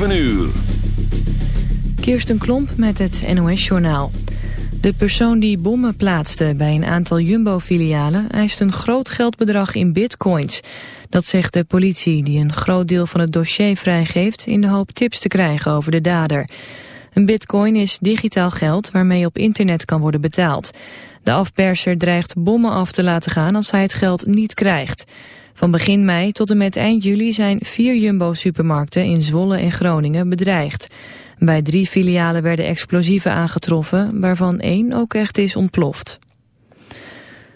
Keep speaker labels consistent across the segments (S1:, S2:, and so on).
S1: 7 uur.
S2: Kirsten Klomp met het NOS-journaal. De persoon die bommen plaatste bij een aantal Jumbo-filialen... eist een groot geldbedrag in bitcoins. Dat zegt de politie die een groot deel van het dossier vrijgeeft... in de hoop tips te krijgen over de dader. Een bitcoin is digitaal geld waarmee op internet kan worden betaald. De afperser dreigt bommen af te laten gaan als hij het geld niet krijgt... Van begin mei tot en met eind juli zijn vier Jumbo-supermarkten in Zwolle en Groningen bedreigd. Bij drie filialen werden explosieven aangetroffen, waarvan één ook echt is ontploft.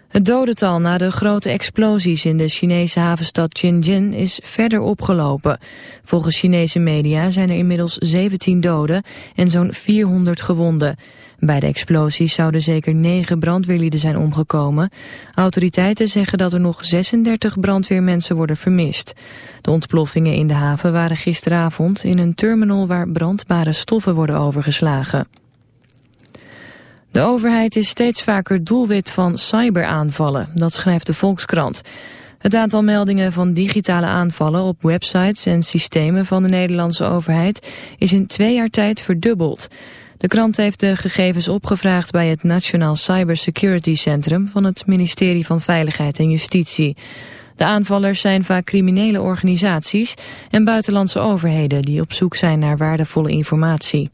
S2: Het dodental na de grote explosies in de Chinese havenstad Tianjin is verder opgelopen. Volgens Chinese media zijn er inmiddels 17 doden en zo'n 400 gewonden. Bij de explosies zouden zeker negen brandweerlieden zijn omgekomen. Autoriteiten zeggen dat er nog 36 brandweermensen worden vermist. De ontploffingen in de haven waren gisteravond in een terminal waar brandbare stoffen worden overgeslagen. De overheid is steeds vaker doelwit van cyberaanvallen, dat schrijft de Volkskrant. Het aantal meldingen van digitale aanvallen op websites en systemen van de Nederlandse overheid is in twee jaar tijd verdubbeld. De krant heeft de gegevens opgevraagd bij het Nationaal Cybersecurity Centrum van het ministerie van Veiligheid en Justitie. De aanvallers zijn vaak criminele organisaties en buitenlandse overheden die op zoek zijn naar waardevolle informatie.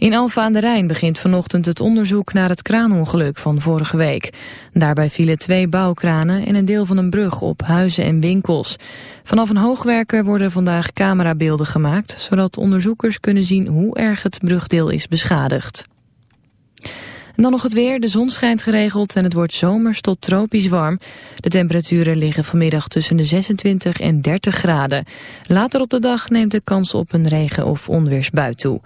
S2: In Alfa aan de Rijn begint vanochtend het onderzoek naar het kraanongeluk van vorige week. Daarbij vielen twee bouwkranen en een deel van een brug op huizen en winkels. Vanaf een hoogwerker worden vandaag camerabeelden gemaakt... zodat onderzoekers kunnen zien hoe erg het brugdeel is beschadigd. En dan nog het weer. De zon schijnt geregeld en het wordt zomers tot tropisch warm. De temperaturen liggen vanmiddag tussen de 26 en 30 graden. Later op de dag neemt de kans op een regen- of onweersbui toe.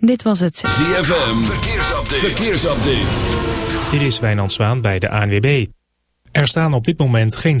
S2: Dit was het
S1: ZFM. Verkeersupdate. Verkeersupdate.
S3: Dit is Wijnand Zwaan bij de ANWB. Er staan op dit moment geen...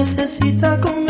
S4: Necesita comer.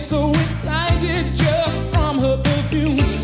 S5: so excited just from her perfume.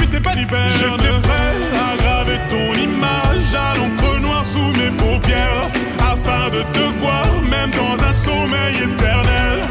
S5: ça. J'étais prêt à graver ton image à l'encre noire sous mes paupières. Afin de te voir, même dans un sommeil éternel.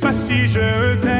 S5: pas si je t'aime.